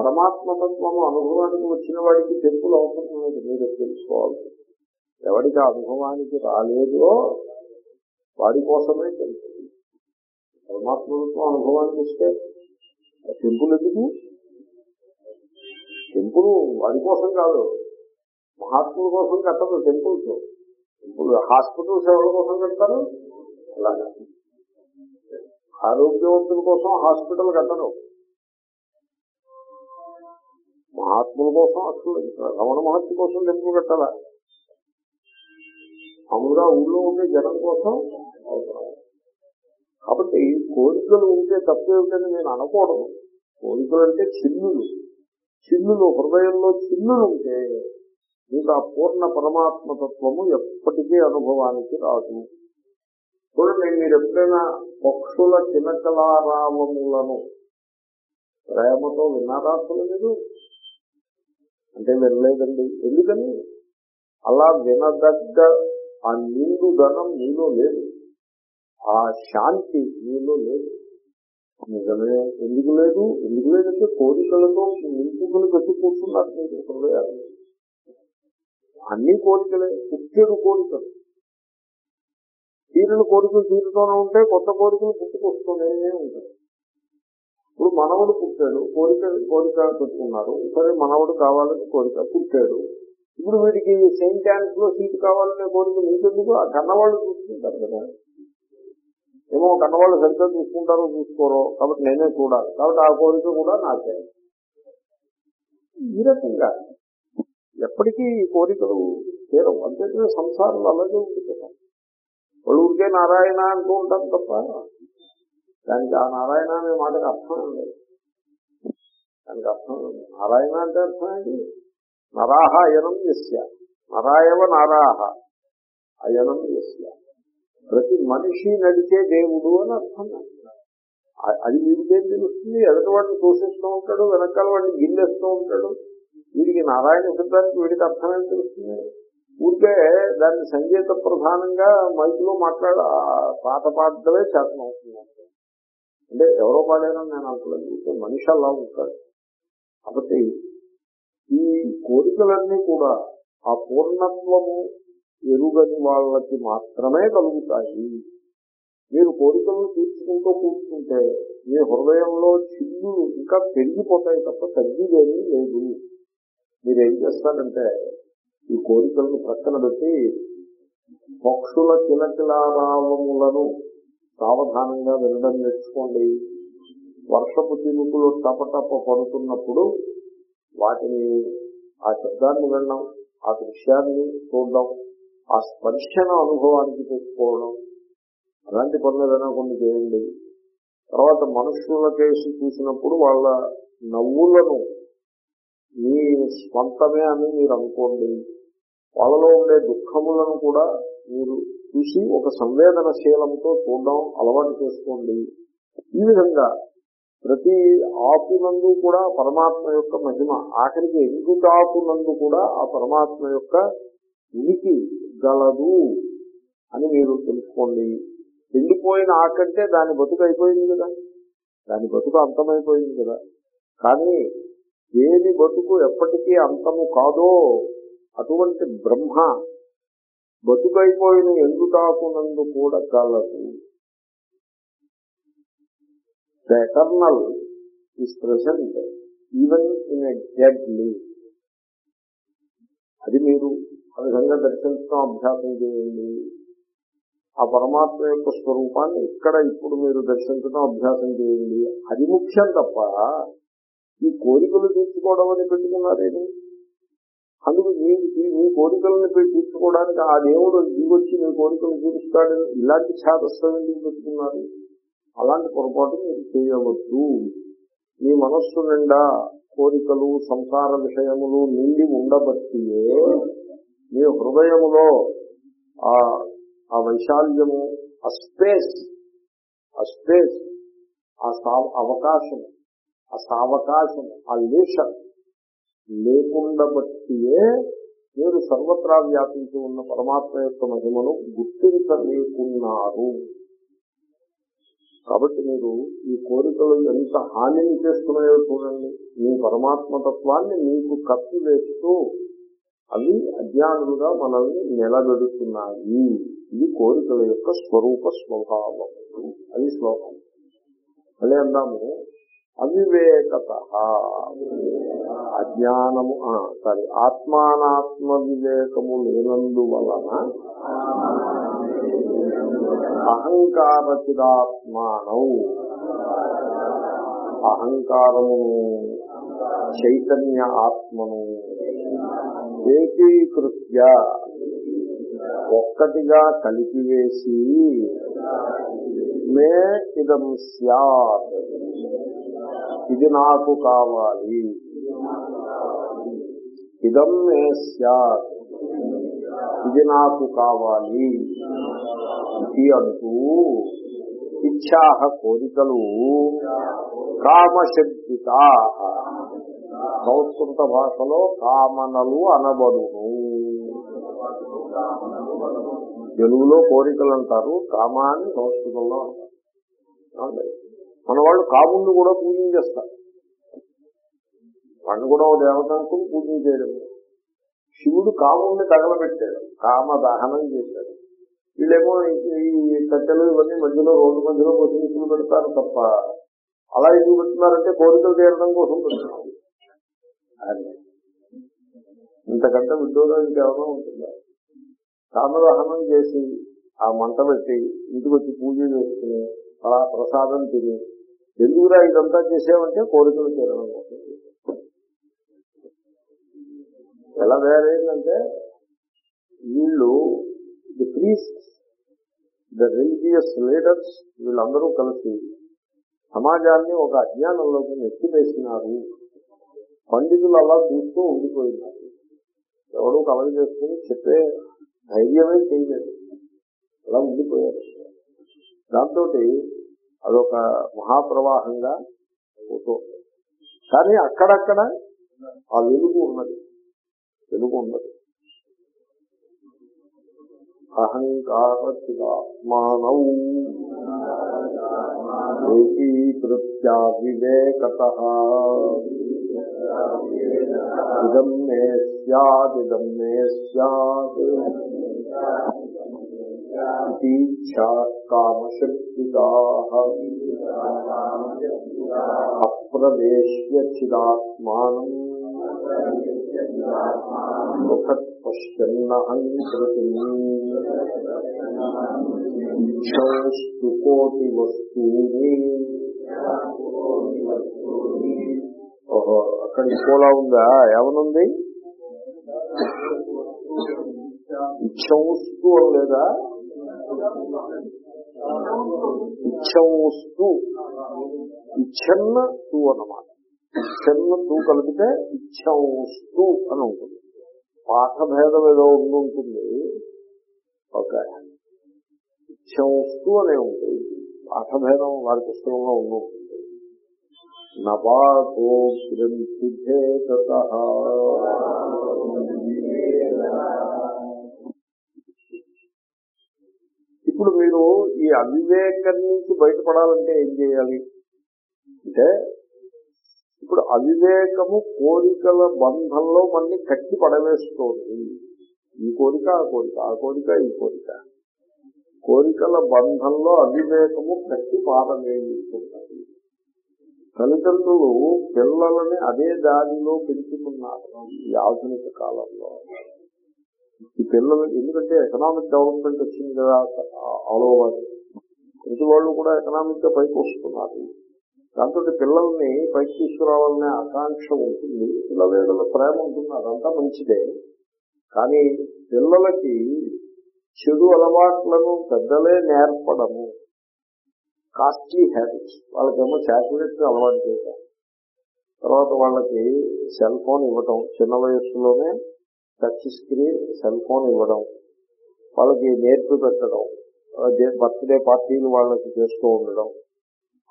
పరమాత్మతత్వము అనుభవానికి వచ్చిన వాడికి టెంపుల్ అవసరం లేదు మీరు తెలుసుకోవాలి. ఎవరికి ఆ అనుభవానికి రాలేదో వాడి కోసమే టెంపుల్ పరమాత్మతత్వం అనుభవానికి వస్తే టెంపుల్ ఎందుకు? టెంపుల్ వాడి కోసం కాదు. మహాత్ముల కోసం కట్టదు టెంపుల్స్. టెంపుల్ హాస్పిటల్స్ ఎవరి కోసం కడతారు? అలాగా. ఆరోగ్యవంతుల కోసం హాస్పిటల్ కట్టరు. మహాత్ముల కోసం అసలు రమణ మహర్షి కోసం టెంపుల్ కట్టాలా? మామూలుగా ఊళ్ళో ఉండే జనం కోసం అవసరం కాబట్టి కోరికలు ఉంటే తప్పేమిటని నేను అనకూడదు. కోరికలు అంటే చిన్నులు. చిన్నులు హృదయంలో చిన్నులు ఉంటే మీకు ఆ పూర్ణ పరమాత్మతత్వము ఎప్పటికీ అనుభవానికి రాదు. చూడండి మీరు ఎప్పుడైనా పక్షుల చిలకలారావములను ప్రేమతో విన్నారా అసలు మీరు? అంటే వినలేదండి ఎందుకని? అలా వినదగ్గ ఆ నీరు ధనం నీలో లేదు. ఆ శాంతి నీలో లేదు. నిజమే. ఎందుకు లేదు? ఎందుకు లేదంటే కోరికలతో నింపుకుని పెట్టి కూర్చున్నారు మీరు హృదయాలు. అన్ని కోరికలే. పుట్టేడు కోరికలు. తీరిన కోరికలు తీరుతూనే ఉంటే కొత్త కోరికలు పుట్టుకొస్తూనే ఉంటాయి. ఇప్పుడు మనవడు పుట్టాడు కోరిక కోరిక పెట్టుకున్నారు. సరే మనవడు కావాలని కోరిక పుట్టాడు. ఇప్పుడు వీడికి సెయింట్ డాన్స్లో సీట్ కావాలనే కోరిక మీకెందుకు ఆ కన్నవాళ్ళు చూసుకుంటారు కదా. ఏమో కన్నవాళ్ళు సరిగ్గా చూసుకుంటారో చూసుకోరో కాబట్టి నేనే చూడాలి కాబట్టి ఆ కోరిక కూడా నాకే. ఈ రకంగా ఎప్పటికీ ఈ కోరికలు తీరవు. అంతేకాదు సంసారంలో అలాగే ఉండిపోతాం వాళ్ళు ఊరికే నారాయణ అంటూ ఉంటారు తప్ప దానికి ఆ నారాయణ అనే మాటకి అర్థం లేదు దానికి అర్థం నారాయణ అంటే అర్థం ఏంటి? నరాహ అయనం యస్య. నరాయవ నారాహ. అయనం యస్య. ప్రతి మనిషి నడిచే దేవుడు అని అర్థం అది వీడికేం తెలుస్తుంది? ఎదుటి వాడిని తోసేస్తూ ఉంటాడు వెనకాల వాడిని గిల్లేస్తూ ఉంటాడు. వీడికి నారాయణ శబ్దానికి వీడికి అర్థం ఏం తెలుస్తుంది? ఊరికే దాన్ని సంగీత ప్రధానంగా మైకులో మాట్లాడ ఆ పాట పాడటమే శాతం అవుతుంది అంటే ఎవరో పాడారని నేను అనుకోలేదు ఊరికే మనిషి అలా ఉంటాడు. కాబట్టి ఈ కోరికలన్నీ కూడా ఆ పూర్ణత్వము ఎరుగని వాళ్ళకి మాత్రమే కలుగుతాయి. మీరు కోరికలను తీర్చుకుంటూ కూర్చుంటే మీ హృదయంలో చిల్లు ఇంకా పెరిగిపోతాయి తప్ప తగ్గిదేమీ లేదు. మీరు ఏం చేస్తారంటే ఈ కోరికలను ప్రక్కన పెట్టి పక్షుల కిలకిలారావములను సావధానంగా వినడం నేర్చుకోండి. వర్షపు చినుకులు టపటప పడుతున్నప్పుడు వాటిని ఆ శబ్దాన్ని వినడం ఆ దృశ్యాన్ని చూడడం ఆ స్పర్శను అనుభవానికి తెచ్చుకోవడం అలాంటి పనులు ఏదైనా కొన్ని చేయండి. తర్వాత మనుషుల కేసు చూసినప్పుడు వాళ్ళ నవ్వులను మీ స్వంతమే అని మీరు అనుకోండి. వాళ్ళలో ఉండే దుఃఖములను కూడా మీరు చూసి ఒక సంవేదనశీలంతో చూడడం అలవాటు చేసుకోండి. ఈ విధంగా ప్రతి ఆపునందు కూడా పరమాత్మ యొక్క మహిమ ఆఖరికి ఎందుకు ఆపునందు కూడా ఆ పరమాత్మ యొక్క ఉనికి గలదు అని మీరు తెలుసుకోండి. ఎండిపోయిన ఆకంటే దాని బతుకు అయిపోయింది కదా. దాని బతుకు అంతమైపోయింది కదా. కానీ దేని బతుకు ఎప్పటికీ అంతము కాదో అటువంటి బ్రహ్మ బతుకైపోయిన ఎందుకాకునందు కూడా కలదు. The eternal is present even in a dead leaf అది మీరు ఆ విధంగా దర్శించడం అభ్యాసం చేయండి. ఆ పరమాత్మ యొక్క స్వరూపాన్ని ఇక్కడ ఇప్పుడు మీరు దర్శించడం అభ్యాసం చేయండి. అది ముఖ్యం తప్ప ఈ కోరికలు తీర్చుకోవడం అని పెట్టుకున్నారేమి? అందుకు మీ మీ- కోరికలను పెట్టి తీర్చుకోవడానికి ఆ దేవుడు దిగొచ్చి మీ కోరికలు తీరుస్తాడని ఇలాంటి ఛాదస్థం ఎందుకు పెట్టుకున్నారు? అలాంటి పొరపాటు మీరు చేయవద్దు. మీ మనస్సు నిండా కోరికలు సంసార విషయములు నిండి ఉండబట్టియే మీ హృదయములో ఆ ఆ వైశాల్యము ఆ స్పేస్ ఆ స్పేస్ ఆ అవకాశం ఆ సావకాశం ఆ లేషన్ లేకుండా బట్టియే మీరు సర్వత్రా వ్యాపించి ఉన్న పరమాత్మ యొక్క మహిమను గుర్తించలేకున్నారు. కాబట్టి మీరు ఈ కోరికలు ఎంత హానిని చేస్తున్నాయో చూడండి. మీ పరమాత్మతత్వాన్ని మీకు కప్పి వేస్తూ అవి అజ్ఞానులుగా మనల్ని నిలబెడుతున్నాయి. ఇది కోరికల యొక్క స్వరూప స్వభావం. అది శ్లోకం. మళ్ళీ అందాము. అవివేకత. అజ్ఞానము సారీ ఆత్మానాత్మ వివేకము లేనందువలన అహంకారచిదాత్మానౌ అహంకారము చైతన్య ఆత్మను ఏకీకృత్య ఒక్కటిగా కలిపివేసి మే ఇదం సత్ ఇది నాకు కావాలి. ఇదం మే సత్ ఇది నాకు కావాలి. ఇది అంటూ ఇచ్చాహ కోరికలు కామశబ్దిత సంస్కృత భాషలో కామనలు అనబడును. తెలుగులో కోరికలు అంటారు కామాన్ని సంస్కృతంలో అంటారు. మన వాళ్ళు కాముండు కూడా పూజించేస్తారు వాడిని కూడా ఓ దేవత అనుకుని పూజ చేయడం. శివుడు కాముణ్ణి తగలబెట్టాడు కామ దహనం చేశాడు. వీళ్ళేమో ఈ కట్టెలు ఇవన్నీ మధ్యలో రోడ్డు మధ్యలో పొద్దులు పెడతారు తప్ప అలా ఎందుకు పెడుతున్నారంటే కోరికలు తీరడం కోసం పెడుతున్నారు. ఇంతకంటే ఉద్యోగం ఇంకేమైనా ఉంటుందా? కామదహనం చేసి ఆ మంట పెట్టి ఇంటికి వచ్చి పూజ చేసుకుని అలా ప్రసాదం తిని ఎందుకురా ఇదంతా చేసామంటే కోరికలు తీరడం ఎలా తయారైందంటే వీళ్ళు the priest the religious leaders వీళ్ళందరూ కలిసి సమాజాన్ని ఒక అజ్ఞానంలోకి నెత్తివేసినారు పండితులు అలా చూస్తూ ఉండిపోయినారు. ఎవరు కలగ చేసుకుని చెప్పే ధైర్యమే చేయలేదు. అలా ఉండిపోయారు. దాంతో అదొక మహాప్రవాహంగా పోతూ కానీ అక్కడక్కడ ఆ వెలుగు ఉన్నది. వెలుగు ఉన్నది. అహంకారమానౌ ఏకీకృత్యా వివేకత. ఇదం మే సదిదం మే సద్ అప్రవేశ్య చిదాత్మానం పశ్చన్నహంకృతి ఇచ్చౌస్తు కోటి వస్తూని ఓహో అక్కడ ఇంకోలా ఉందా? ఏమనుంది? ఇచ్చౌస్తు అని లేదా? ఇచ్చంస్తు ఇచ్చన్న తూ అన్నమాట. ఇచ్చన్న తూ కలిపితే ఇచ్చంస్తు అని ఉంటుంది. పాఠభేదం ఏదో ఉంటుంది. ఓకే. ఇచ్చంస్తు అనే ఉంది. పాఠభేదం వారి పుస్తకంలో ఉండుంటుంది నవాతో గ్రంథిభేదత. అవివేకం నుంచి బయటపడాలంటే ఏం చేయాలి? అంటే ఇప్పుడు అవివేకము కోరికల బంధంలో మళ్ళీ కట్టి పడవేస్తోంది. ఈ కోరిక ఆ కోరిక ఆ కోరిక ఈ కోరిక. కోరికల బంధంలో అవివేకము కట్టి పారవేస్తున్నది తల్లిదండ్రులు పిల్లలని అదే దారిలో పెంచుకున్నారు ఈ ఆధునిక కాలంలో. ఈ పిల్లలు ఎందుకంటే ఎకనామిక్ డెవలప్మెంట్ వచ్చింది కదా ఆల్ ఓవర్ ప్రతి వాళ్ళు కూడా ఎకనామిక్గా పైకి వస్తున్నారు. దాంతో పిల్లల్ని పైకి తీసుకురావాలనే ఆకాంక్ష ఉంటుంది. పిల్లల ప్రేమ ఉంటుంది అదంతా మంచిదే. కానీ పిల్లలకి చెడు అలవాట్లను పెద్దలే నేర్పడము. కాస్ట్లీ హ్యాబిట్స్ వాళ్ళకేమో చాక్లెట్స్ అలవాటు చేయటం తర్వాత వాళ్ళకి సెల్ ఫోన్ ఇవ్వటం. చిన్న వయస్సులోనే టచ్ స్క్రీన్ సెల్ ఫోన్ ఇవ్వడం. వాళ్ళకి నేర్పు పెట్టడం. బర్త్డే పార్టీలు వాళ్ళకి చేస్తూ ఉండడం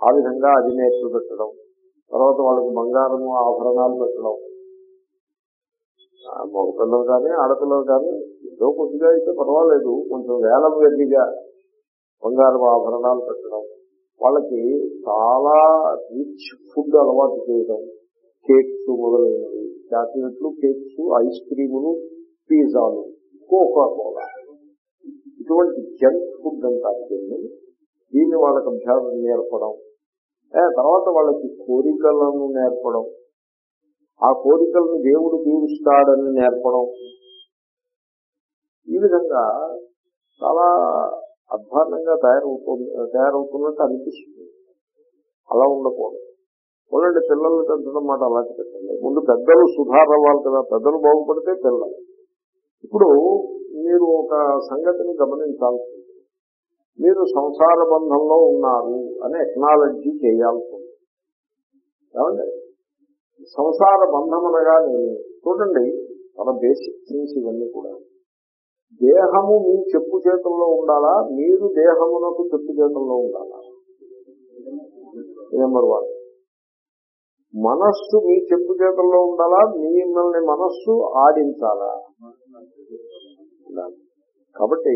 ఆ విధంగా అది పెట్టడం తర్వాత వాళ్ళకి బంగారము ఆభరణాలు పెట్టడం. మగ పిల్లలు కానీ ఆడపిల్లలు కానీ ఏదో కొద్దిగా అయితే పర్వాలేదు. కొంచెం వేలం వెళ్ళిగా బంగారం ఆభరణాలు పెట్టడం. వాళ్ళకి చాలా రిచ్ ఫుడ్ అలవాటు చేయడం. కేక్స్ మొదలైనవి. చాక్లెట్లు కేక్స్ ఐస్ క్రీములు పిజ్జాలు కోకా కోలా ఇటువంటి జంక్ ఫుడ్ అంటారు దీన్ని దీన్ని వాళ్ళకి అభ్యాసం నేర్పడం. తర్వాత వాళ్ళకి కోరికలను నేర్పడం. ఆ కోరికలను దేవుడు తీరుస్తాడని నేర్పడం. ఈ విధంగా చాలా అధ్వానంగా తయారవుతుంది తయారవుతున్నట్టు అనిపిస్తుంది. అలా ఉండకూడదు. చూడండి పిల్లల్ని పెంచడం మాట అలాంటి పెట్టండి ముందు పెద్దలు సుధారవ్వాలి కదా పెద్దలు బాగుపడితే పిల్లలు. ఇప్పుడు మీరు ఒక సంగతిని గమనించాల్సి మీరు సంసార బంధంలో ఉన్నారు అని ఎక్నాలజీ చేయాల్సి ఉంది ఏమండి? సంసార బంధం అనగానే చూడండి మన బేసిక్ థింగ్స్ ఇవన్నీ కూడా. దేహము మీ చెప్పు చేతుల్లో ఉండాలా? మీరు దేహమునకు చెప్పు చేతుల్లో ఉండాలా? నెంబర్ వన్ మనస్సు మీ చెప్పు చేతుల్లో ఉండాలా? మిమ్మల్ని మనస్సు ఆడించాలా? ఉండాలి. కాబట్టి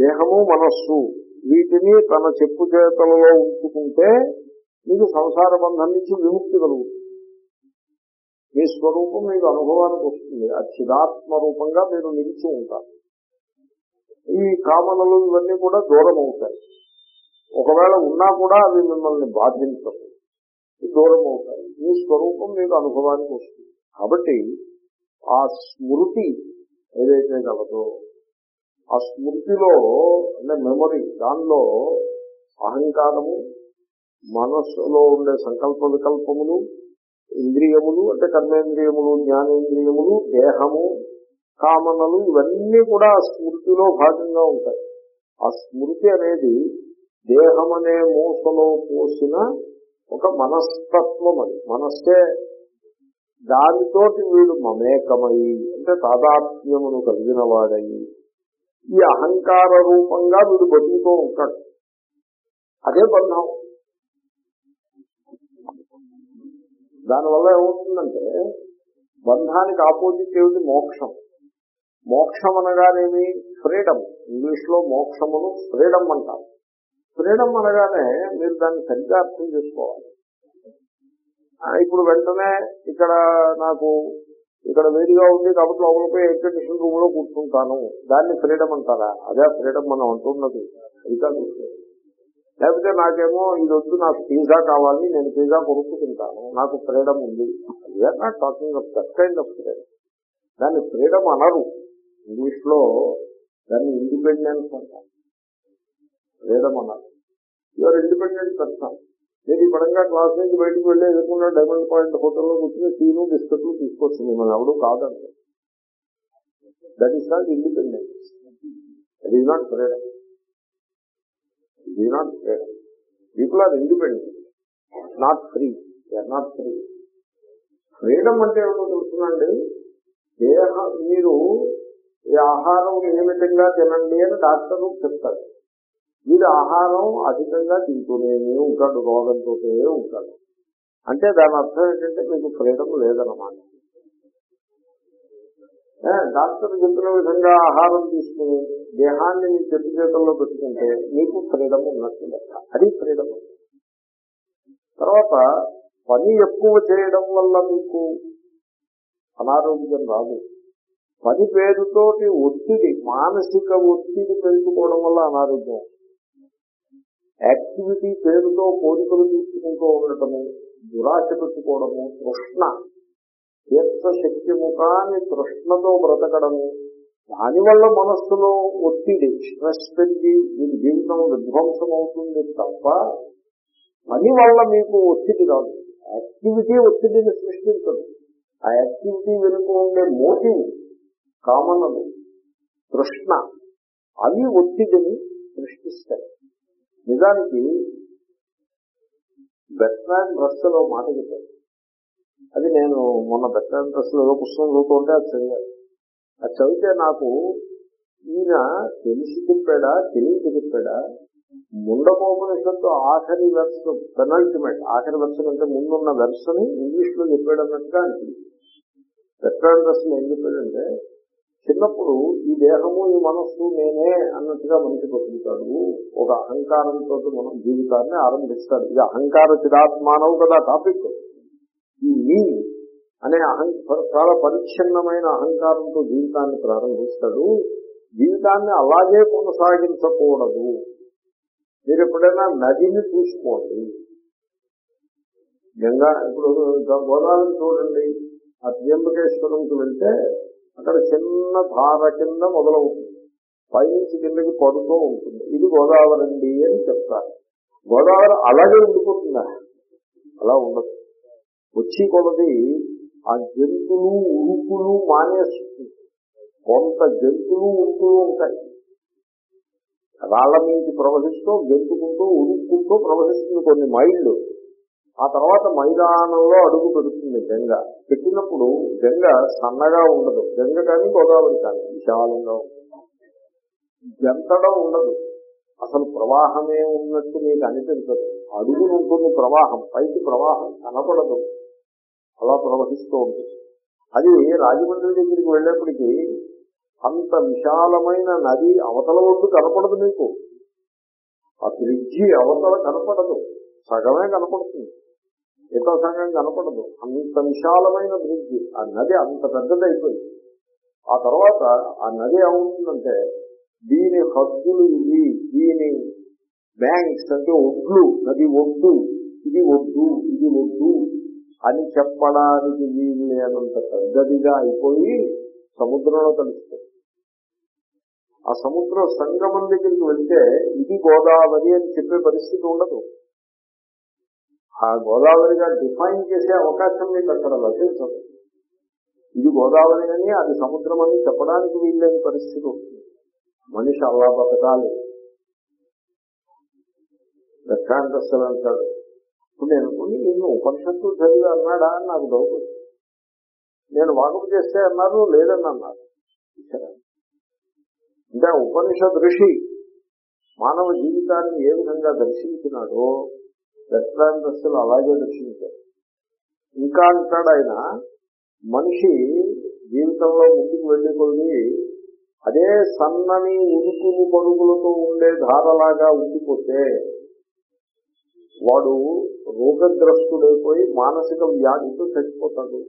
దేహము మనస్సు వీటిని తన చెప్పు చేతలలో ఉంచుకుంటే మీకు సంసార బంధం నుంచి విముక్తి కలుగుతుంది. మీ స్వరూపం మీకు అనుభవానికి వస్తుంది. ఆ చిదాత్మ రూపంగా మీరు నిలిచి ఉంటారు. ఈ కామనలు ఇవన్నీ కూడా దూరం అవుతాయి. ఒకవేళ ఉన్నా కూడా అవి మిమ్మల్ని బాధించవు. దూరం అవుతాయి. మీ స్వరూపం మీకు అనుభవానికి వస్తుంది. కాబట్టి ఆ స్మృతి ఏదైతే కలదో ఆ స్మృతిలో అంటే మెమరీ దానిలో అహంకారము మనస్సులో ఉండే సంకల్ప వికల్పములు ఇంద్రియములు అంటే కర్మేంద్రియములు జ్ఞానేంద్రియములు దేహము కామనలు ఇవన్నీ కూడా ఆ స్మృతిలో భాగంగా ఉంటాయి. ఆ స్మృతి అనేది దేహం అనే మూసలో పోసిన ఒక మనస్తత్వం అది. మనస్సే దానితోటి వీడు మమేకమై అంటే తాదాత్మ్యమును కలిగిన వాడయి ఈ అహంకార రూపంగా వీడు బతుకుతూ ఉంటాడు. అదే బంధం. దానివల్ల ఏమవుతుందంటే బంధానికి ఆపోజిట్ ఏమిటి? మోక్షం. మోక్షం అనగానేమి? ఫ్రీడమ్. ఇంగ్లీష్లో మోక్షమును ఫ్రీడమ్ అంటారు. ఫ్రీడమ్ అనగానే మీరు దాన్ని సరిగ్గా అర్థం చేసుకోవాలి. ఇప్పుడు వెంటనే ఇక్కడ నాకు ఇక్కడ వేడిగా ఉంది కాబట్టి లోపలికి ఎయిర్ కండిషన్ రూమ్లో కూర్చుంటాను. దాన్ని ఫ్రీడమ్ అంటారా? అదే ఫ్రీడమ్ మనం అంటున్నది. అది కాదు లేకపోతే నాకేమో ఇది వద్దు నాకు పిజ్జా కావాలి నేను పిజ్జా కొనుక్కు తింటాను. నాకు ఫ్రీడమ్ ఉంది. We're not talking of that kind of freedom దాన్ని ఫ్రీడమ్ అనరు. ఇంగ్లీష్లో దాన్ని ఇండిపెండెన్స్ అంటారు. ఫ్రీడమ్ అన్నారు యువర్ ఇండిపెండెంట్ పర్సన్ నేను ఈ పడంగా క్లాస్ నుంచి బయటకు వెళ్ళి ఎదుర్కొన్న డైమండ్ పాయింట్ హోటల్లో కూర్చుని టీను బిస్కెట్లు తీసుకొచ్చి మనం ఎవడు కాదండి. That is not independence that is not freedom not freedom people are independent not free are not free freedom అంటే ఏమో తెలుసునండి దేహ మీరు ఈ ఆహారం నియమితంగా తినండి అని డాక్టర్ చెప్తారు. వీడు ఆహారం అధికంగా తింటూనే ఉంటాడు రోగంతో ఉంటాడు. అంటే దాని అర్థం ఏంటంటే మీకు ఫ్రీడమ్ లేదన్నమాట. డాక్టర్ చెప్పిన విధంగా ఆహారం తీసుకుని దేహాన్ని మీ చెట్టు చేతుల్లో పెట్టుకుంటే మీకు ఫ్రీడమ్ ఉన్నట్టు లెక్క. అది ఫ్రీడమ్. తర్వాత పని ఎక్కువ చేయడం వల్ల మీకు అనారోగ్యం రాదు. పని పేరుతోటి ఒత్తిడి మానసిక ఒత్తిడి పెంచుకోవడం వల్ల అనారోగ్యం. యాక్టివిటీ పేరుతో కోరికలు తీసుకుంటూ ఉండటము దురాశ పెట్టుకోవడము తృష్ణ తీర్థ శక్యము కాని తృష్ణతో బ్రతకడము దానివల్ల మనస్సులో ఒత్తిడి స్ట్రెస్ పెరిగి మీ జీవితం విధ్వంసం అవుతుంది తప్ప పని వల్ల మీకు ఒత్తిడి రాదు. యాక్టివిటీ ఒత్తిడిని సృష్టించదు. ఆ యాక్టివిటీ వెనుక ఉండే మోటివ్ కామనలు తృష్ణ అవి ఒత్తిడిని సృష్టిస్తాయి. నిజానికి బెట్రాన్ రస్సలో మాట చెప్పాను అది నేను మొన్న బెట్రాన్ రస్సులో ఏదో పుస్తకం చదువుతుంటే అది చదివాను. అది చదివితే నాకు ఈయన తెలిసి చెప్పాడా తెలియక చెప్పాడా? ముండకోపనిషత్తు ఆఖరి వెర్స్ పెనల్టిమేట్ ఆఖరి వెర్షన్ అంటే ముందున్న వెర్సని ఇంగ్లీష్లో చెప్పాడు అన్నట్టుగా అనిపించింది. బెట్రాన్ రస్సులో ఏం చెప్పాడంటే చిన్నప్పుడు ఈ దేహము ఈ మనస్సు నేనే అన్నట్టుగా మనిషి బతుకుతాడు. ఒక అహంకారంతో మనం జీవితాన్ని ఆరంభిస్తాడు. ఇది అహంకార చిరాత్మానవు కదా టాపిక్. ఈ మీ అనే అహం చాలా పరిచ్ఛిన్నమైన అహంకారంతో జీవితాన్ని ప్రారంభిస్తాడు. జీవితాన్ని అలాగే కొనసాగించకూడదు. మీరు ఎప్పుడైనా నదిని చూసుకోండి. గంగా ఇప్పుడు గోదావరి చూడండి. ఆ త్ర్యంబకేశ్వరంకి వెళ్తే అక్కడ చిన్న ధార కింద మొదలవుతుంది. పైనుంచి కిందకి పడుతూ ఉంటుంది. ఇది గోదావరి అండి అని చెప్తారు. గోదావరి అలాగే ఉండిపోతుందా. అలా ఉండదు. వచ్చి కొలది ఆ జంతువులు ఉరుకులు మానేస్తుంది. కొంత జంతువులు ఉరుకులు ఉంటాయి. రాళ్ళ మీద ప్రవహిస్తూ గెంతుకుంటూ ఉరుక్కుంటూ ప్రవహిస్తుంది కొన్ని మైళ్ళు. ఆ తర్వాత మైదానంలో అడుగు పెడుతుంది గంగ. పెట్టినప్పుడు గంగ సన్నగా ఉండదు. గంగ కానీ గోదావరి కానీ విశాలంగా ఉంటుంది జంతడం ఉండదు. అసలు ప్రవాహమే ఉన్నట్టు మీకు అనిపించదు. అడుగులు ఉంటుంది ప్రవాహం పైకి ప్రవాహం కనపడదు. అలా ప్రవహిస్తూ ఉంటుంది. అది రాజమండ్రి దగ్గరికి వెళ్ళేప్పటికీ అంత విశాలమైన నది అవతల ఒడ్డు కనపడదు మీకు. ఆ బ్రిడ్జి అవతల కనపడదు. సగమే కనపడుతుంది. యథాసంగం కనపడదు. అంత విశాలమైన బ్రిడ్జి. ఆ నది అంత పెద్దదైపోయింది. ఆ తర్వాత ఆ నది ఏమవుతుందంటే దీని హద్దులు ఇవి దీని బ్యాంక్స్ అంటే ఒడ్లు నది ఒడ్డు ఇది ఒడ్డు ఇది ఒడ్డు అని చెప్పడానికి వీలు లేనంత పెద్దదిగా అయిపోయి సముద్రంలో కలుస్తుంది ఆ సముద్ర సంగమం దగ్గరికి వెళ్తే ఇది గోదావరి అని చెప్పే పరిస్థితి ఉండదు. ఆ గోదావరిగా డిఫైన్ చేసే అవకాశం మీకు అక్కడ లభించదు. ఇది గోదావరి అని అది సముద్రం అని చెప్పడానికి వీల్లేని పరిస్థితి వస్తుంది. మనిషి అలా బతకాలి. దక్షాంతస్తులు అంటాడు. ఇప్పుడు నేను అనుకుని నిన్ను ఉపనిషత్తు చదివి అన్నాడా అని నాకు డౌట్ వచ్చింది. నేను వాకపు చేస్తే అన్నారు లేదని అన్నారు అంటే ఉపనిషత్ ఋషి మానవ జీవితాన్ని ఏ విధంగా దర్శించినాడో దక్షాంతస్తులు అలాగే రక్షించారు ఇంకా అంటాడు ఆయన మనిషి జీవితంలో ముందుకు వెళ్ళి కొద్ది అదే సన్నని ఉరుకులు పరుగులతో ఉండే ధారలాగా ఉండిపోతే వాడు రోగగ్రస్తుడైపోయి మానసిక వ్యాధితో చచ్చిపోతాడు.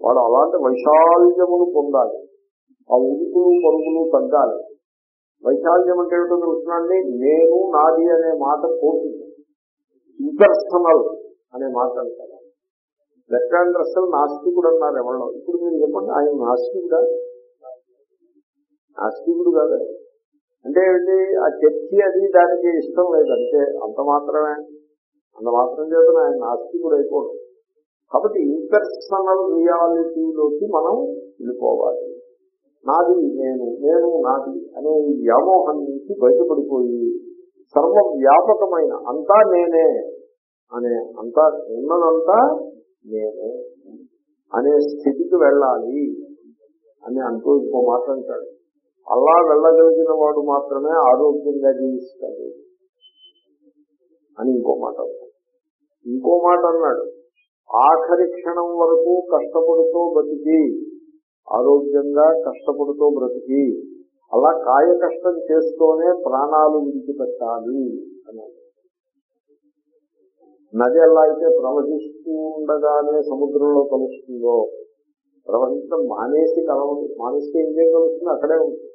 వాడు అలాంటి వైశాల్యమును పొందాలి. ఆ ఉరుకులు పరుగులు తగ్గాలి. వైశాల్యం అంటే ఏమిటో తెలుసునండి నేను నాది అనే మాట పోతుంది ఇంటర్సనల్ అనే మాట అంటారు. లెక్కాండ్రస్సలు నాస్తికుడు అన్నారు ఎవరో ఇప్పుడు మీరు చెప్పండి ఆయన నాస్తికుడా? నాస్తికుడు కాదు? అంటే ఏంటి ఆ చర్చి అది దానికి ఇష్టం లేదు. అంతే అంత మాత్రమే. అంత మాత్రం చేత ఆయన నాస్తికుడు అయిపోవడం కాబట్టి ఇంటర్సనల్ రియాలిటీలోకి మనం వెళ్ళిపోవాలి. నాది నేను నేను నాది అనే వ్యామోహం నుంచి బయటపడిపోయి సర్వ వ్యాపకమైన అంతా నేనే అనే అంతా ఉన్నదంతా నేనే అనే స్థితికి వెళ్ళాలి అని అంటూ ఇంకో మాట అంటాడు. అలా వెళ్ళగలిగిన వాడు మాత్రమే ఆరోగ్యంగా జీవిస్తాడు అని ఇంకో మాట ఇంకో మాట అన్నాడు ఆఖరి క్షణం వరకు కష్టపడుతూ బతికి ఆరోగ్యంగా కష్టపడుతూ బ్రతికి అలా కాయ కష్టం చేస్తూనే ప్రాణాలు విడిచిపెట్టాలి అన్నాడు. నది ఎలా అయితే ప్రవహిస్తూ ఉండగానే సముద్రంలో కలుస్తుందో ప్రవహించడం మానేసి కలవదు. మానేస్తే ఏం కలుస్తుంది అక్కడే ఉంటుంది.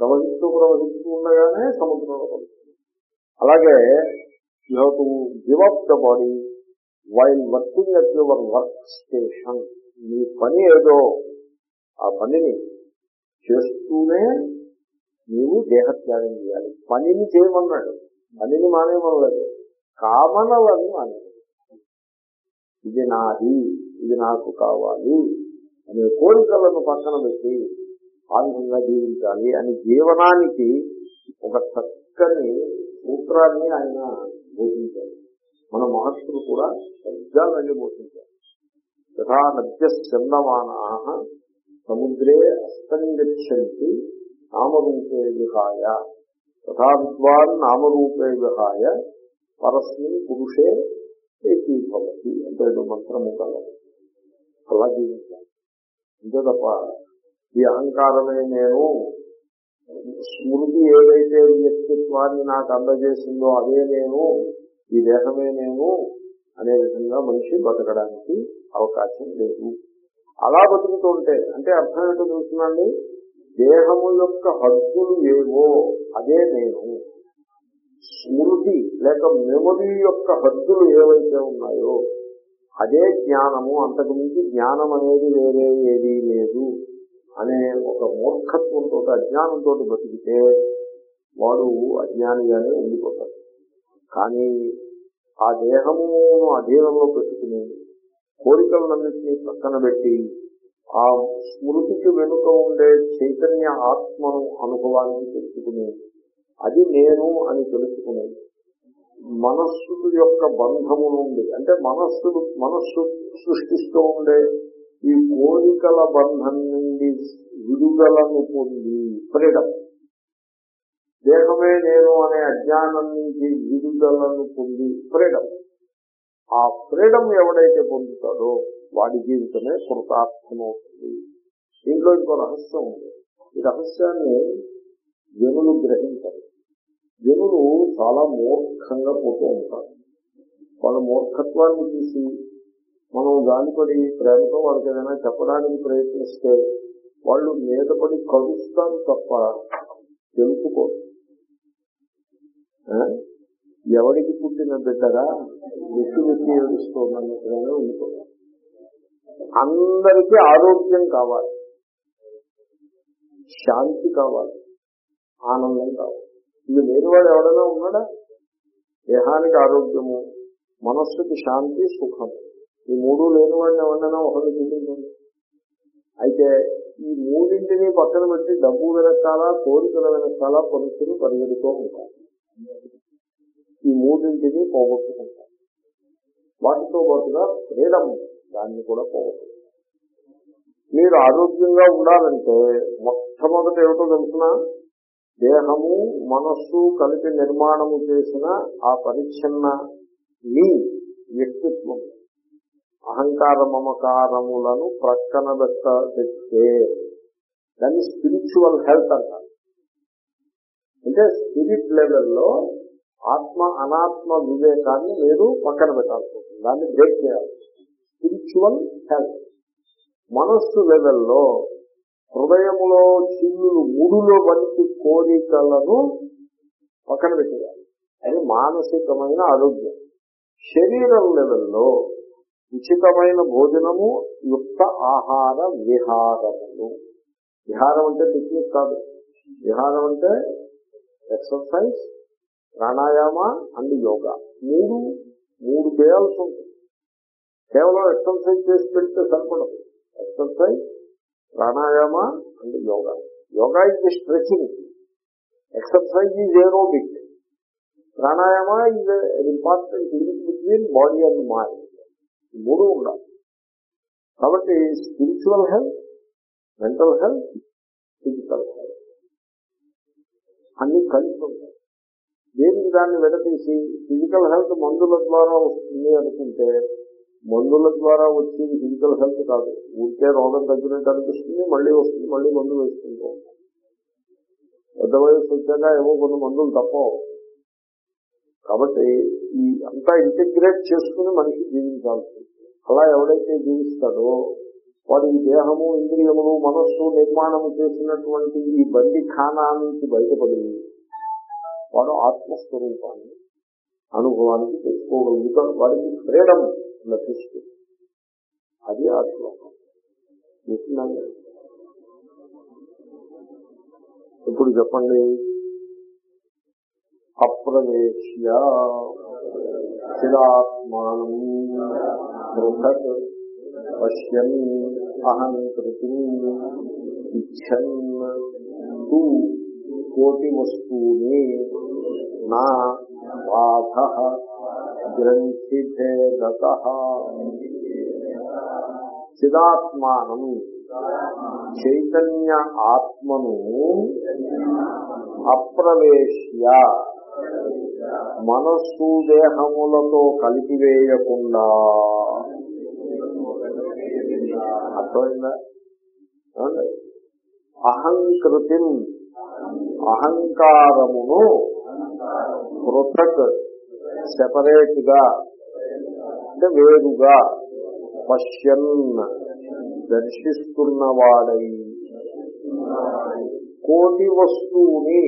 ప్రవహిస్తూ ప్రవహిస్తూ ఉండగానే సముద్రంలో కలుస్తుంది. అలాగే you have to give up the body while working at your work station మీ పని ఏదో ఆ పనిని చేస్తూనే నీవు దేహత్యాగం చేయాలి. పనిని చేయమన్నాడు. పనిని మానేమనలేదు కామనలను మానే ఇది నాది ఇది నాకు కావాలి అనే కోరికలను పక్కన పెట్టి ఆ విధంగా జీవించాలి అని జీవనానికి ఒక చక్కని సూత్రాన్ని ఆయన బోధించారు. మన మహర్షులు కూడా సరిగ్గా వెళ్ళి బోధించారు యథా నద్య చందమానా సముద్రే అస్తంగచ్చంతి నామరూపే విహాయ. తథా విద్వాన్ నామరూపే విహాయ పరస్మిన్ పురుషే ఏకీభవతి అంటే మంత్రము కలదు అలా జీవించాలి. అంతే తప్ప ఈ అహంకారమే నేను స్మృతి ఏదైతే వ్యక్తిత్వాన్ని నాకు అందజేసిందో అదే నేను ఈ దేహమే నేను అనే విధంగా మనిషి బతకడానికి అవకాశం లేదు. అలా బతుకుతుంటే అంటే అర్థం ఏంటో చూస్తున్నాండి దేహము యొక్క హద్దులు ఏవో అదే నేను. స్మృతి లేక మెమరీ యొక్క హద్దులు ఏవైతే ఉన్నాయో అదే జ్ఞానము. అంతకుమించి జ్ఞానం అనేది వేరే ఏది లేదు అనే ఒక మూర్ఖత్వంతో అజ్ఞానంతో బతికితే వాడు అజ్ఞానిగానే ఉండిపోతాడు. కానీ ఆ దేహమును అధీనంలో పెట్టుకుని కోరికలన్నింటినీ పక్కన పెట్టి ఆ స్మృతికి వెనుక ఉండే చైతన్య ఆత్మను అనుభవానికి తెచ్చుకుని అది నేను అని తెలుసుకుని మనస్సు యొక్క బంధము నుండి అంటే మనస్సు మనస్సు సృష్టిస్తూ ఉండే ఈ కోరికల బంధం నుండి విడుదలను పొంది ఫ్రీడమ్. దేహమే నేను అనే అజ్ఞానం నుంచి విడుదలను పొంది ఫ్రీడమ్. ఆ ఫ్రీడమ్ ఎవడైతే పొందుతాడో వాడి జీవితమే కృతార్థమవుతుంది దీంట్లో ఇంకో రహస్యం ఉంది. ఈ రహస్యాన్ని జనులు గ్రహించారు జనులు చాలా మూర్ఖంగా పోతూ ఉంటారు. వాళ్ళ మూర్ఖత్వాన్ని చూసి మనం దానిపడి ప్రేమతో వాళ్ళకి ఏదైనా చెప్పడానికి ప్రయత్నిస్తే వాళ్ళు మీదపడి కలుస్తారు తప్ప తెలుసుకోరు. ఎవరికి పుట్టిన బిడ్డగా వ్యక్తి వ్యక్తి ఏడుస్తోందన్నట్టుగానే ఉంటుంది అందరికీ ఆరోగ్యం కావాలి. శాంతి కావాలి. ఆనందం కావాలి. ఇది లేనివాడు ఎవడైనా ఉన్నాడా? దేహానికి ఆరోగ్యము మనస్సుకి శాంతి సుఖం. ఈ మూడు లేనివాడిని ఎవరైనా ఒకరిని చూపించండి. అయితే ఈ మూడింటిని పక్కన పెట్టి డబ్బు వెనకాల కోరికల వెనకాల పరుచులు పరిగెడుతూ ఉంటారు. ఈ మూడింటిని పోగొట్టుకుంటారు వాటితో పాటుగా ఫ్రీడమ్ దాన్ని కూడా పోగొట్టుకుంటారు మీరు ఆరోగ్యంగా ఉండాలంటే మొట్టమొదటి ఏమిటో తెలుసిన? దేహము మనస్సు కలిపి నిర్మాణము చేసిన ఆ పరిచ్ఛిన్న మీ వ్యక్తిత్వం. అహంకార మమకారములను ప్రక్కన పెట్ట దాన్ని స్పిరిచువల్ హెల్త్ అంటారు. అంటే స్పిరిట్ లెవెల్లో ఆత్మ అనాత్మ వివేకాన్ని మీరు పక్కన పెట్టాల్సి ఉంటుంది దాన్ని బ్రేక్ చేయాలి. స్పిరిచువల్ హెల్త్ మనస్సు లెవెల్లో హృదయంలో చిల్లులు ముడులో వంటి కోరికలను పక్కన పెట్టేయాలి. అది మానసికమైన ఆరోగ్యం. శరీరం లెవెల్లో ఉచితమైన భోజనము యుక్త ఆహార విహారములు. విహారం అంటే పిక్నిక్ కాదు. విహారం అంటే ఎక్సర్సైజ్ ప్రాణాయామ అండ్ యోగా. మూడు మూడు చేయాల్సి ఉంటుంది. కేవలం ఎక్సర్సైజ్ చేసి పెడితే సరిపడదు. Exercise pranayama and yoga. Yoga is stretching exercise is aerobic pranayama is important link between body and mind మూడు ఉండాలి. కాబట్టి spiritual health mental health physical health అన్ని కలిసి ఉంటాయి. దేనికి దాన్ని విడతీసి ఫిజికల్ హెల్త్ మందుల ద్వారా వస్తుంది అనుకుంటే మందుల ద్వారా వచ్చేది ఫిజికల్ హెల్త్ కాదు. ఊరికే రోగం తగ్గినట్టు అనిపిస్తుంది మళ్ళీ వస్తుంది మళ్ళీ మందులు వేసుకుంటూ ఉంటాం పెద్ద వయసు వచ్చాక ఏమో కొన్ని మందులు తప్పవు కాబట్టి ఈ అంతా ఇంటిగ్రేట్ చేసుకుని మనిషి జీవించాల్సి అలా ఎవడైతే జీవిస్తాడో వాడు ఈ దేహము ఇంద్రియములు మనస్సు నిర్మాణము చేసినటువంటి ఈ బంది ఖానా నుంచి బయటపడి వాడు ఆత్మస్వరూపాన్ని అనుభవానికి తెచ్చుకోగలుగుతాం వాడికి ఫ్రీడమ్ లభిస్తుంది అది ఆ శ్లోకం ఇప్పుడు చెప్పండి. అప్రవేశ్య చిరాత్మానం బృహత్ పశ్యన్ అహం కృతి ఇచ్చన్ కోటి వస్తువుని నా బాధ గ్రంథిభేదత చిదాత్మానం చైతన్య ఆత్మను అప్రవేశ్య మనస్సు దేహములతో కలిపివేయకుండా. అర్థమైందా? అహంకృతిం అహంకృతి అహంకారమును పృథక్ సెపరేట్గా అంటే వేరుగా పశ్యన్ దర్శిస్తున్నవాడై. కోటి వస్తువుని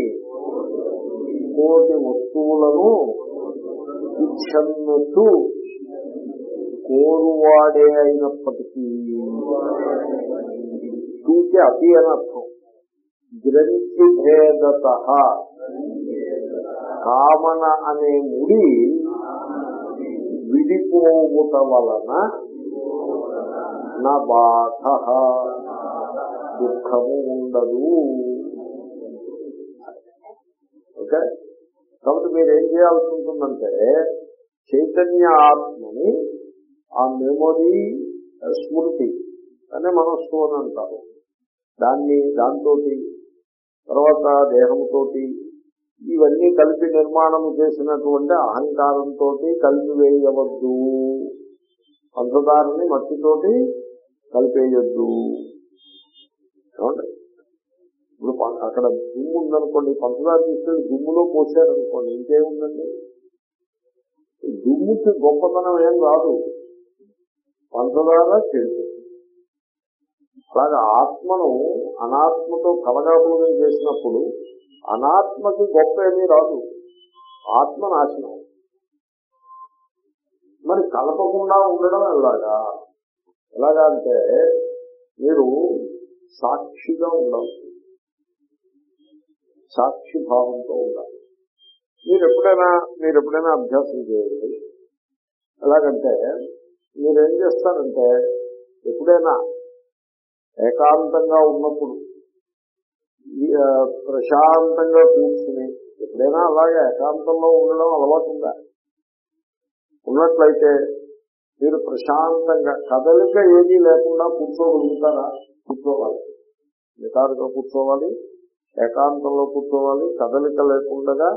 కోటి వస్తువులను ఇచ్చన్నట్టు కోరువాడే అయినప్పటికీ తూచి అతి అనర్థం గ్రంథి భేదత కామన అనే ముడి విడిపోవుట వలన నా బాధ దుఃఖము ఉండదు. ఓకే? కాబట్టి మీరు ఏం చేయాల్సి ఉంటుందంటే చైతన్య ఆత్మని ఆ మెమొరీ స్మృతి అనే మనస్సు అని అంటారు. దాన్ని దాంతో తర్వాత దేహంతో ఇవన్నీ కలిపి నిర్మాణం చేసినటువంటి అహంకారంతో కలిపివేయవద్దు. పంచదారని మట్టితోటి కలిపేయొద్దు. ఇప్పుడు అక్కడ దుమ్ము ఉందనుకోండి పంచదార తీసుకెళ్ళి దుమ్ములో పోసారనుకోండి ఇంకేముందండి? గుమ్ముకి దుమ్ముకి గొప్పతనం ఏం రాదు. పంచదార చెడు. అలాగే ఆత్మను అనాత్మతో కలగాపూజం చేసినప్పుడు అనాత్మకి గొప్ప ఏమీ రాదు. ఆత్మ నాశనం మరి కలపకుండా ఉండడం ఎలాగా? ఎలాగా అంటే మీరు సాక్షిగా ఉండాలి సాక్షి భావంతో ఉండాలి. మీరు ఎప్పుడైనా మీరు ఎప్పుడైనా అభ్యాసం చేయండి. ఎలాగంటే మీరేం చేస్తారంటే ఎప్పుడైనా ఏకాంతంగా ఉన్నప్పుడు ప్రశాంతంగా కూర్చుని ఎప్పుడైనా అలాగే ఏకాంతంలో ఉండడం అలవాటు ఉందా ఉన్నట్లయితే మీరు ప్రశాంతంగా కదలిక ఏమీ లేకుండా కూర్చోగలుగుతారా? కూర్చోవాలి. నిటారుగా కూర్చోవాలి ఏకాంతంలో కూర్చోవాలి కదలిక లేకుండా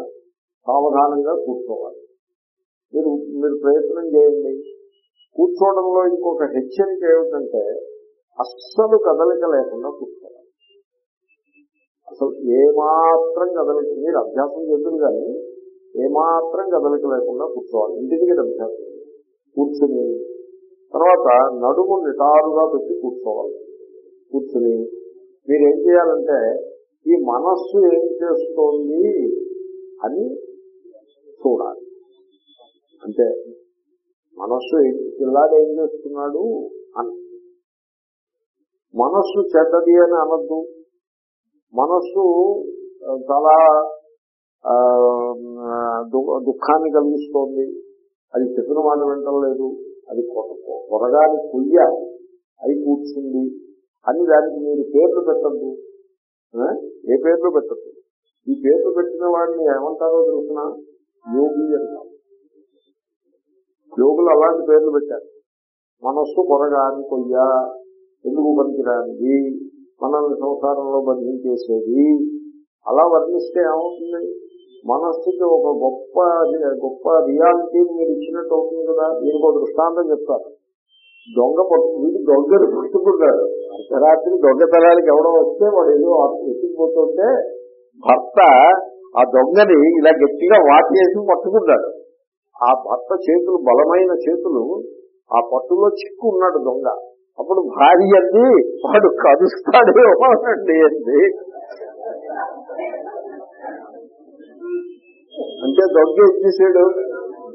సావధానంగా కూర్చోవాలి. మీరు మీరు ప్రయత్నం చేయండి. కూర్చోవడంలో ఇంకొక హెచ్చరిక ఏమిటంటే అస్సలు కదలిక లేకుండా కూర్చోవాలి. అసలు ఏమాత్రం కదలిక మీరు అభ్యాసం చేద్దరు కానీ ఏమాత్రం కదలిక లేకుండా కూర్చోవాలి. ఇంటి దగ్గర అభ్యాసం కూర్చుని తర్వాత నడుము నిటారుగా పెట్టి కూర్చోవాలి. కూర్చుని మీరు ఏం చేయాలంటే ఈ మనస్సు ఏం చేస్తోంది అని చూడాలి. అంటే మనస్సు ఏం- పిల్లాడు ఏం చేస్తున్నాడు అని. మనస్సు చెడ్డది అని అనద్దు. మనస్సు చాలా దు- దుఃఖాన్ని కలిగిస్తోంది. అది చెప్పిన మాట వింటలేదు. అది కొ- కొరగాని కుయ్య అయి కూర్చుంది. అని దానికి మీరు పేర్లు పెట్టద్దు. ఏ పేర్లు పెట్టద్దు? ఈ పేర్లు పెట్టిన వాడిని ఏమంటారో తెలుసిన? యోగి అంటారు. యోగులు అలాంటి పేర్లు పెట్టారు. మనస్సు కొరగాని కొయ్య ఎందుకు పనికిరానిది? మనల్ని సంసారంలో బంధించేసేది అలా వర్ణిస్తే ఏమవుతుంది? మనస్సుకి ఒక గొప్ప గొప్ప రియాలిటీ మీరు ఇచ్చినట్టు అవుతుంది కదా? దీనికి ఒక దృష్టాంతం చెప్తారు. దొంగ పట్టు దొంగలు పట్టుకున్నాడు అర్ధరాత్రి దొంగతనానికి ఎవడో వస్తే వాడు ఏదో ఎత్తుకుపోతుంటే భర్త ఆ దొంగని ఇలా గట్టిగా వాటేసి పట్టుకున్నాడు ఆ భర్త చేతులు బలమైన చేతులు ఆ పట్టులో చిక్కు ఉన్నాడు దొంగ. అప్పుడు భార్య అంది వాడు కదుస్తాడేమో అండి అంది. అంటే దొంగ ఏం చేశాడు?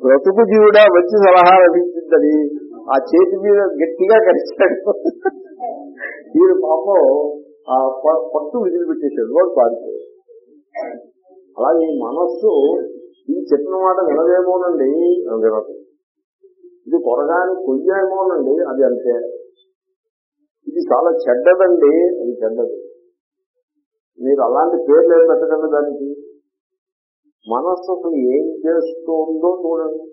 బ్రతుకు జీవుడా మంచి సలహా లభించిందని ఆ చేతి మీద గట్టిగా కరిచాడు. వీడు పాపం ఆ ప- పట్టు విదిలిపెట్టేశాడు వాడు పారిపోయాడు. అలాగే ఈ మనస్సు ఈ చెప్పిన మాట వినదేమోనండి వినదు. ఇది కొరగాని కొయ్యేమోనండి అది అంతే. ఇది చాలా చెడ్డదండి అది చెడ్డది. మీరు అలాంటి పేర్లు ఏం పెట్టకండి దానికి. మనస్సు అసలు ఏం చేస్తుందో చూడండి.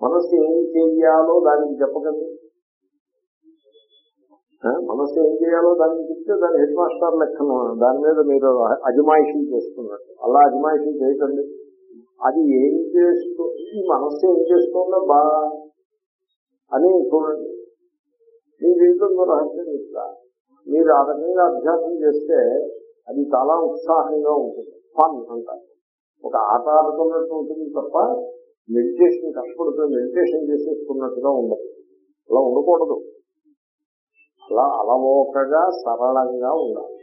మనస్సు ఏం చేయాలో దానికి చెప్పకండి. మనస్సు ఏం చేయాలో దానికి చెప్తే దాని హెడ్ మాస్టర్ లెక్కన దాని మీద మీరు అజమాయిషీ చేస్తున్నట్టు అలా అజమాయిషీ చేయకండి. అది ఏం చేస్తూ ఈ మనస్సు ఏం చేస్తుందో బా అని చూడండి. మీ జీవితంలో రహస్యం ఇట్లా. మీరు ఆ రకంగా అభ్యాసం చేస్తే అది చాలా ఉత్సాహంగా ఉంటుంది. ఫన్ అంటారు. ఒక ఆట ఆడుతున్నట్టు ఉంటుంది తప్ప మెడిటేషన్ కష్టపడుతుంది మెడిటేషన్ చేసేసుకున్నట్టుగా ఉండదు. అలా ఉండకూడదు. అలా అలవోకగా సరళంగా ఉండాలి.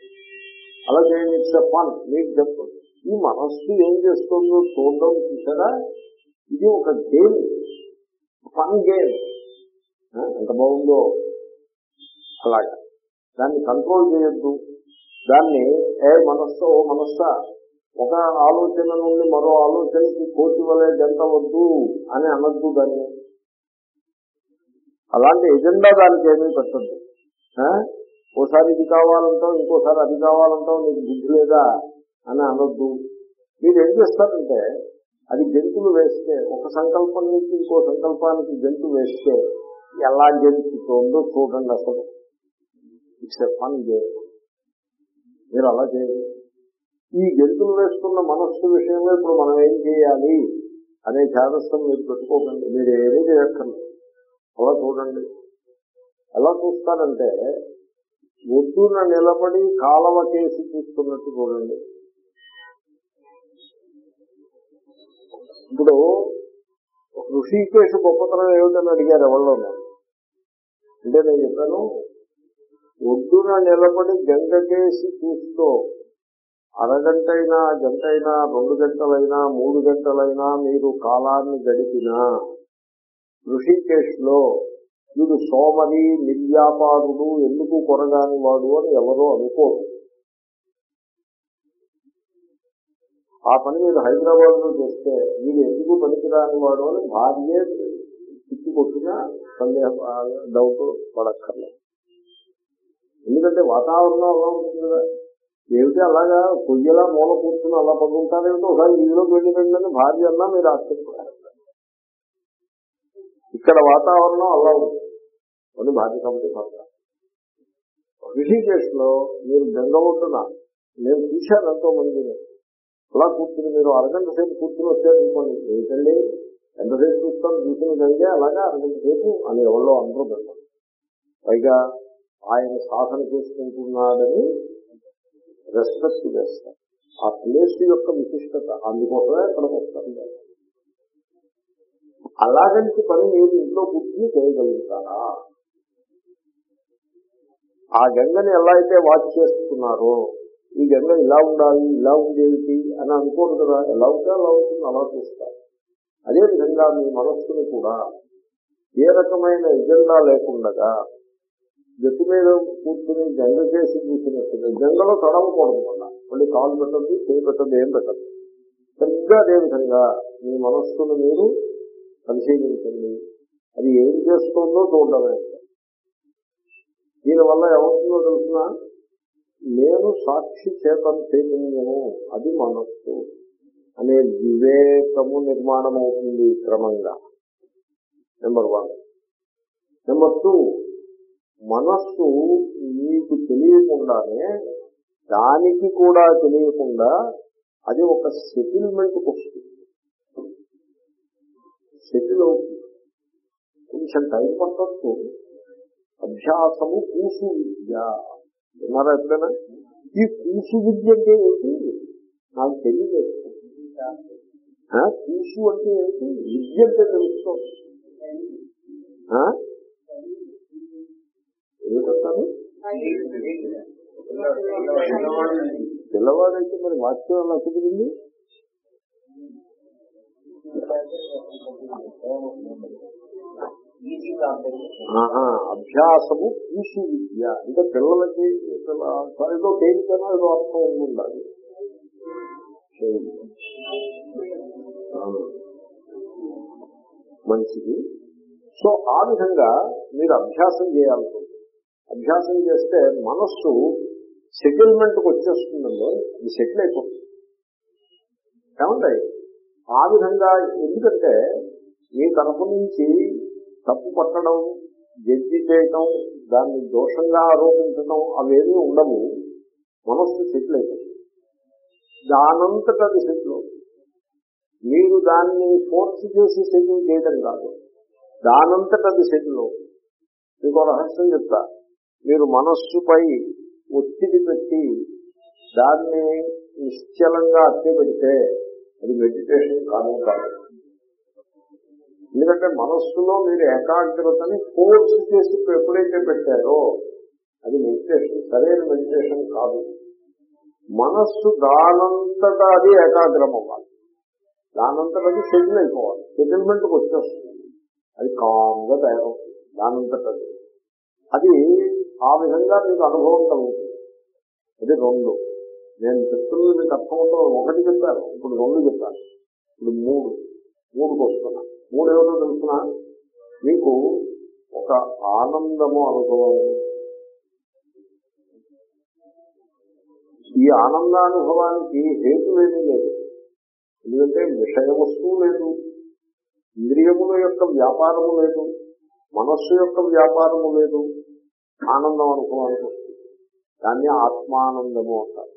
అలా చేయండి ఇట్స్ ఫన్. మీకు చెప్తుంది ఈ మనస్సు ఏం చేస్తుందో చూడడం చూసారా? ఇది ఒక గేమ్. Fun game. ఎంత బాగుందో. అలాగా. దాన్ని కంట్రోల్ చేయొద్దు. దాన్ని ఏ మనస్సు ఓ మనస్సా ఒక ఆలోచన నుండి మరో ఆలోచనకి కోతి వలె జంటవద్దు అని అనద్దు దాన్ని. అలాంటి ఎజెండా దానికి ఏమీ పెట్టద్దు. ఓసారి ఇది కావాలంటావు ఇంకోసారి అది కావాలంటావు నీకు బుద్ధి లేదా అని అనొద్దు. మీరు ఏం చేస్తారంటే అది గెంతులు వేస్తే ఒక సంకల్పం నుంచి ఇంకో సంకల్పానికి గెంతు వేస్తే ఎలా గెంతుతోందో చూడండి అసలు. ఇట్స్ ఎ ఫన్ గేమ్ మీరు అలా చేయండి. ఈ గెంతులు వేసుకున్న మనస్సు విషయంలో ఇప్పుడు మనం ఏం చేయాలి అనే జాగ్రత్తం మీరు పెట్టుకోకండి. మీరు ఏమీ చేయక్కర్లేదు. అలా చూడండి. ఎలా చూస్తారంటే ఒడ్డున నిలబడి కాలవ కేసి చూస్తున్నట్టు చూడండి. ఇప్పుడు ఋషికేశ్ గొప్పతనం ఏమిటని అడిగారు ఎవరిలో అంటే నేను చెప్పాను ఒడ్డున నిలబడి గంగకేసి చూస్తూ అరగంటైనా గంటైనా రెండు గంటలైనా మూడు గంటలైనా మీరు కాలాన్ని గడిపినా ఋషికేశ్లో వీడు సోమరి నిర్వ్యాపారుడు ఎందుకు కొరగాని వాడు అని ఎవరో అనుకోరు. ఆ పని మీరు హైదరాబాద్లో చేస్తే వీడు ఎందుకు పనికిరాని వాడు అని భార్యే తిప్పి కొట్టినా సందేహం డౌట్ పడక్కర్లేదు. ఎందుకంటే వాతావరణం అలా ఉంటుంది కదా. ఏమిటి అలాగా? కొయ్యలా మూల కూర్చుని అలా పడుకుంటారేమిటో ఒకసారి వీధిలోకి వెళ్ళి భార్య అన్నా మీరు ఆశ్చర్యపోయారు ఇక్కడ వాతావరణం అలా ఉంది. అని భార్య కాబట్టి భర్త. రిషికేష్లో మీరు గంగవుతున్న నేను చూశాను ఎంతో మందిని. అలా కూర్చుని మీరు అరగంట సేపు కూర్చుని వచ్చారనుకోండి ఏంటండి ఎంతసేపు చూస్తాను? చూసిన గంగే అలాగా అరగంట సేపు అని ఎవరో అందరూ పెడతారు పైగా ఆయన సాధన చేసుకుంటున్నాడని రెస్పెక్ట్ చేస్తారు. ఆ ప్లేస్ యొక్క విశిష్టత అందుకోసమే అక్కడికి వస్తారు అలాగంటి పని మీరు ఇంట్లో కూర్చుని చేయగలుగుతారా? ఆ గంగని ఎలా అయితే వాచ్ చేస్తున్నారో ఈ గంగ ఇలా ఉండాలి ఇలా ఉండేది అని అనుకోరు కదా. ఎలా ఉంటే అలా ఉంటుంది అలా చూస్తారు. అదేవిధంగా మీ మనస్సును కూడా ఏ రకమైన ఎజెండా లేకుండగా జట్టు మీద కూర్చుని గంగ చేసి చూసినట్టుగా గంగలో తడవకూడదు మళ్ళా మళ్ళీ కాలు పెట్టద్దు చేయి పెట్టద్దు ఏం పెట్టద్దు. సరిగ్గా అదేవిధంగా మీ మనస్సును మీరు పరిశీలించండి. అది ఏం చేస్తుందో చూడడమే దీనివల్ల ఎవరిలో తెలిసిన? నేను సాక్షి చేతం చేయను అది మనస్సు అనే వివేకము నిర్మాణం అవుతుంది క్రమంగా. నెంబర్ వన్ నెంబర్ టూ మనస్సు మీకు తెలియకుండానే దానికి కూడా తెలియకుండా అది ఒక సెటిల్మెంట్కి వస్తుంది. సెటిల్ అవుతుంది. కొంచెం టైం పట్టచ్చు. అభ్యాసము కూసు విద్య. విన్నారా ఎప్పుడైనా? ఈ కూసు విద్య అంటే ఏంటి? నాకు తెలియదు. ఆ, కూసు అంటే ఏంటి? విద్య అంటే తెలుస్తుంది. ఆ? ఏమిటంటారు? పిల్లవాడైతే మరి వాక్యం ఎలా కుదిరింది? అభ్యాసము కూసు విద్య. అంటే పిల్లలకి పిల్ల- ఏదో తేలికైనా ఏదో అర్థం ఉండాలి. మంచిది. సో ఆ విధంగా మీరు అభ్యాసం చేయాల్సి ఉంటుంది అభ్యాసం చేస్తే మనస్సు సెటిల్మెంట్కి వచ్చేస్తుందండి ఇది సెటిల్ అయిపోతుంది. ఏమండి? ఆ విధంగా ఎందుకంటే మీ తరపు నుంచి తప్పు పట్టడం జడ్జి చేయటం దాన్ని దోషంగా ఆరోపించడం అవేమీ ఉండవు. మనస్సు సెటిల్ అయిపోతుంది. దానంతట అది సెటిల్ మీరు దాన్ని ఫోర్స్ చేసి సెటిల్ చేయడం కాదు. దానంతట అది సెటిల్ అవుతుంది. మీకు రహస్యం చెప్తా. మీరు మనస్సుపై ఒత్తిడి పెట్టి దాన్ని నిశ్చలంగా అట్టే పెడితే అది మెడిటేషన్ కాదు కాదు. ఎందుకంటే మనస్సులో మీరు ఏకాగ్రతని ఫోర్స్ చేసి ఎప్పుడైతే పెట్టారో అది మెడిటేషన్ సరైన మెడిటేషన్ కాదు. మనస్సు దానంతటా అది ఏకాగ్రం అవ్వాలి దానంతట అది సెటిల్ అయిపోవాలి. సెటిల్మెంట్కి వచ్చేస్తుంది. అది కామ్గా తయారవుతుంది. దానంతటది అది ఆ విధంగా మీకు అనుభవం కలుగుతుంది. అది రెండు. నేను చెప్తున్నది మీకు ఒకటి చెప్పాను ఇప్పుడు రెండు చెప్పాను ఇప్పుడు మూడు. మూడుకు వస్తున్నా మూడు ఏమిటో తెలుసిన? మీకు ఒక ఆనందము అనుభవం. ఈ ఆనందానుభవానికి హేతువేమీ లేదు. ఎందుకంటే విషయ వస్తువు లేదు. ఇంద్రియముల యొక్క వ్యాపారము లేదు. మనస్సు యొక్క వ్యాపారము లేదు. ఆనందం అనుభవానికి వస్తుంది దాన్ని ఆత్మానందము అంటారు.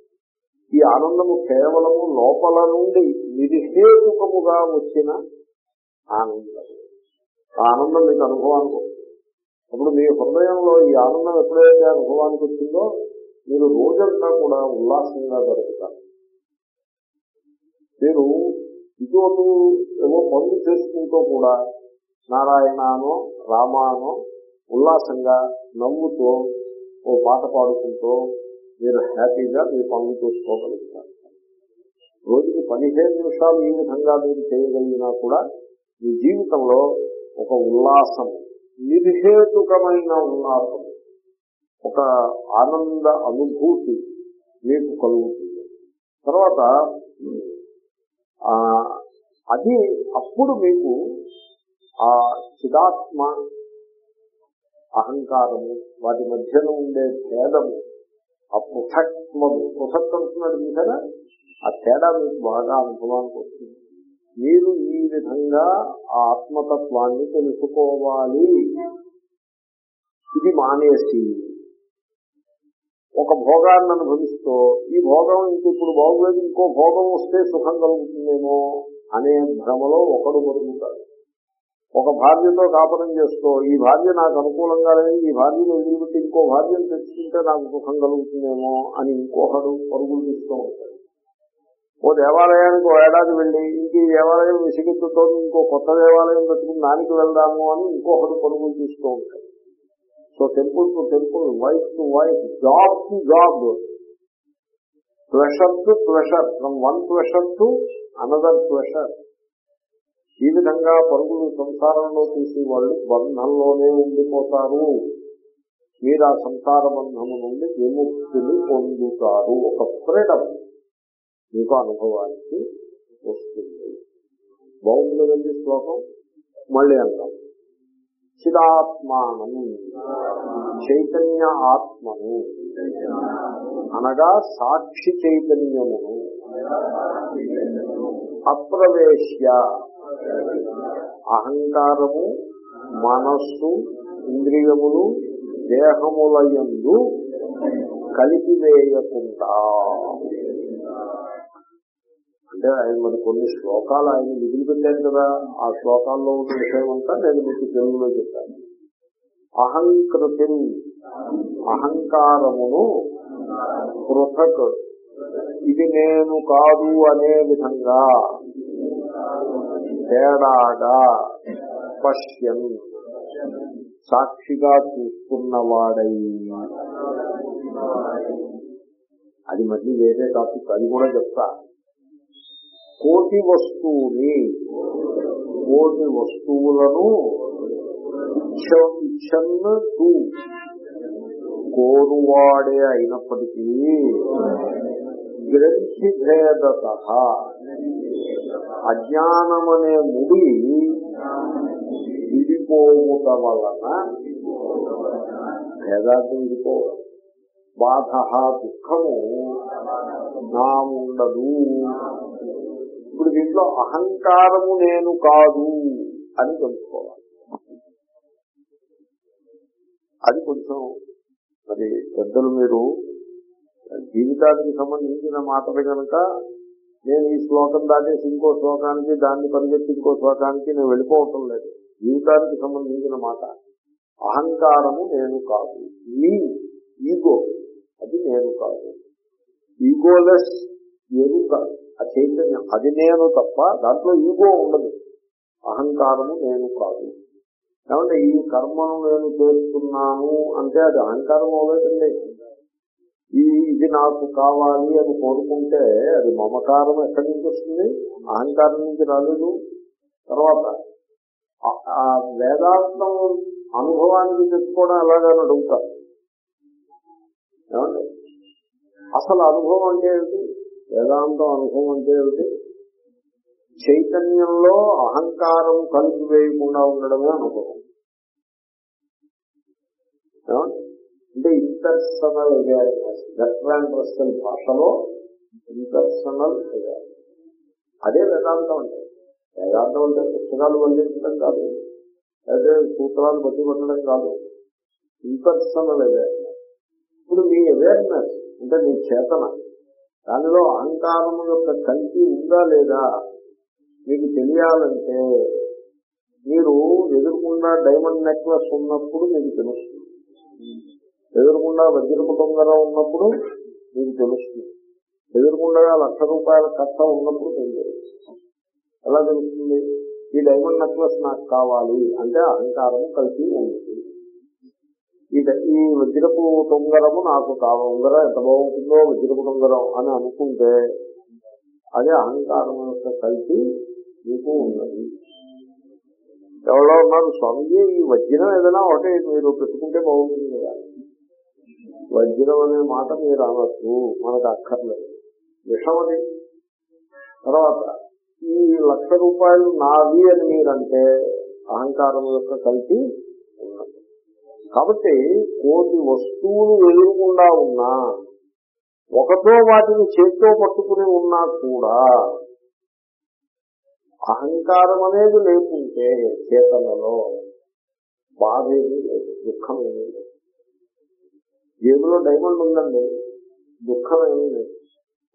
ఈ ఆనందము కేవలము లోపల నుండి నిర్హేతుకముగా వచ్చిన ఆనందం. ఆనందం మీకు అనుభవానికి వస్తుంది. అప్పుడు మీ హృదయంలో ఈ ఆనందం ఎప్పుడైతే అనుభవానికి వచ్చిందో మీరు రోజంతా కూడా ఉల్లాసంగా గడుపుతారు. మీరు ఇటువంటి ఏవో పనులు చేసుకుంటూ కూడా నారాయణానో రామానో ఉల్లాసంగా నవ్వుతో ఓ పాట పాడుకుంటూ మీరు హ్యాపీగా మీ పనులు చూసుకోగలుగుతారు. రోజుకి పదిహేను నిమిషాలు ఈ విధంగా మీరు చేయగలిగినా కూడా మీ జీవితంలో ఒక ఉల్లాసం నిర్హేతుకమైన ఉల్లాసం ఒక ఆనంద అనుభూతి మీకు కలుగుతుంది. తర్వాత అది అప్పుడు మీకు ఆ చిదాత్మ అహంకారము వాటి మధ్యన ఉండే భేదము ఆ పృథక్మము పృథక్ అంటున్నాడు చూసారా ఆ తేడా మీకు బాగా అనుభవానికి వస్తుంది. మీరు ఈ విధంగా ఆ ఆత్మతత్వాన్ని తెలుసుకోవాలి. ఇది మానేసి ఒక భోగాన్ని అనుభవిస్తూ ఈ భోగం ఇంక ఇప్పుడు బాగులేదు ఇంకో భోగం వస్తే సుఖం కలుగుతుందేమో అనే భ్రమలో ఒకడు బతుకుతాడు ఒక భార్యతో కాపురం చేస్తూ ఈ భార్య నాకు అనుకూలంగా లేదు ఈ భార్యను వదిలిపెట్టి ఇంకో భార్యను తెచ్చుకుంటే నాకు సుఖం కలుగుతుందేమో అని ఇంకొకడు పరుగులు తీస్తూ ఉంటాడు. ఓ దేవాలయానికి ఓ ఏడాది వెళ్ళి ఇంక ఈ దేవాలయం విసిగిద్దుతో ఇంకో కొత్త దేవాలయం పెట్టుకుని దానికి వెళ్దాము అని ఇంకొకడు పరుగులు తీస్తూ ఉంటాడు. So temple to temple wife to wife job to job. Pressure to pressure from one pressure to another pressure ఈ విధంగా పరుగులు సంసారంలో తీసి వాళ్ళు బంధంలోనే ఉండిపోతారు. మీరు ఆ సంసార బంధము నుండి విముక్తిని పొందుతారు. ఒక ఫ్రీడమ్ మీకు అనుభవానికి వస్తుంది. బాగుంది కదండి శ్లోకం? మళ్ళీ అంటాం. చిదాత్మానం. చైతన్య ఆత్మను అనగా సాక్షి చైతన్యమును అప్రవేశ్య అహంకారము మనస్సు ఇంద్రియములు దేహములయందు కలిపివేయకుండా. అంటే ఆయన మరి కొన్ని శ్లోకాలు ఆయన మిగిలి పెట్టారు కదా ఆ శ్లోకాల్లో ఉన్న విషయం అంతా నేను మీకు తెలుగులో చెప్పాను. అహంకృతి అహంకారమును పృథక్. ఇది నేను కాదు అనే విధంగా తేడాగా పశ్యన్ సాక్షిగా చూస్తున్నవాడై అది మళ్ళీ వేరే టాపిక్ అది కూడా చెప్తా. కోటి వస్తువుని కోటి వస్తువులను ఇచ్చన్న టూ కోరువాడే అయినప్పటికీ గ్రంథి భేదత అజ్ఞానమనే ముడి విడిపోవుట వలన భేదాన్ని విడిపోవడం. బాధ దుఃఖము నా ఉండదు. ఇప్పుడు దీంట్లో అహంకారము నేను కాదు అని తెలుసుకోవాలి. అది కొంచెం మరి పెద్దలు మీరు జీవితానికి సంబంధించిన మాటలు కనుక నేను ఈ శ్లోకం దాటేసి ఇంకో శ్లోకానికి దాన్ని పరిగెత్తి ఇంకో శ్లోకానికి నేను వెళ్ళిపోవటం లేదు. జీవితానికి సంబంధించిన మాట. అహంకారము నేను కాదు. మీ ఈగో అది నేను కాదు. ఈగోలెస్ ఎరుక ఆ చైతన్యం అది నేను తప్ప దాంట్లో ఈగో ఉండదు. అహంకారము నేను కాదు. కాబట్టి ఈ కర్మను నేను చేస్తున్నాను అంటే అది అహంకారం అవ్వదండి. ఇది నాకు కావాలి అని కోరుకుంటే అది మమకారం ఎక్కడి నుంచి వస్తుంది? అహంకారం నుంచి రాలేదు. తర్వాత ఆ- వేదాంతం అనుభవానికి తెచ్చుకోవడం ఎలాగని అడుగుతారు ఏమండి? అసలు అనుభవం అంటే ఏమిటి? వేదాంతం అనుభవం అంటే ఏమిటి? చైతన్యంలో అహంకారం కలిపి వేయకుండా ఉండడమే అనుభవం. ఏమండి? అంటే ఇంటర్సనల్ అవేర్నెస్ బెట్రాండ్ రస్టల్ భాషలో ఇంటర్సనల్ అవేర్నెస్ అదే వేదాంతం అంటే. వేదాంతం అంటే పుస్తకాలు బంధించడం కాదు. అయితే సూత్రాలు బట్టి కాదు. ఇంపర్సనల్ అవేర్నెస్ ఇప్పుడు మీ అవేర్నెస్ అంటే మీ చేతన దానిలో అహంకారం యొక్క కంటి ఉందా లేదా మీకు తెలియాలంటే మీరు ఎదుర్కొన్న డైమండ్ నెక్లెస్ ఉన్నప్పుడు మీకు తెలుస్తుంది. ఎదురుకుండా వజ్రపు దొంగరం ఉన్నప్పుడు మీకు తెలుస్తుంది. ఎదురుకుండా లక్ష రూపాయల కట్ట ఉన్నప్పుడు మీకు తెలుస్తుంది. ఎలా తెలుస్తుంది? ఈ డైమండ్ నెక్లెస్ నాకు కావాలి అంటే అహంకారము కలిసి ఉంది. ఈ ఈ వజ్రపు ఉంగరము నాకు కావాలి ఉంగరం ఎంత బాగుంటుందో వజ్రపు ఉంగరం అని అనుకుంటే అదే అహంకారం యొక్క కలిసి మీకు ఉన్నది. ఎవరో ఉన్నారు స్వామిజీ ఈ వజ్రం ఏదైనా ఒకటి మీరు పెట్టుకుంటే బాగుంటుంది కదా. వజ్రం అనే మాట మీరు అనొచ్చు మనకు అక్కర్లేదు. విషమది తర్వాత ఈ లక్ష రూపాయలు నావి అని మీరంటే అహంకారం యొక్క కలిసి ఉన్నది. కాబట్టి కోటి వస్తువులు ఎదురకుండా ఉన్నా ఒకటో వాటిని చేత్తో పట్టుకుని ఉన్నా కూడా అహంకారం అనేది లేకుంటే చేతలలో బాధ ఏమీ లేదు దుఃఖం ఏమీ లేదు. జేబులో డైమండ్ ఉందండి. దుఃఖం ఏమీ లేదు.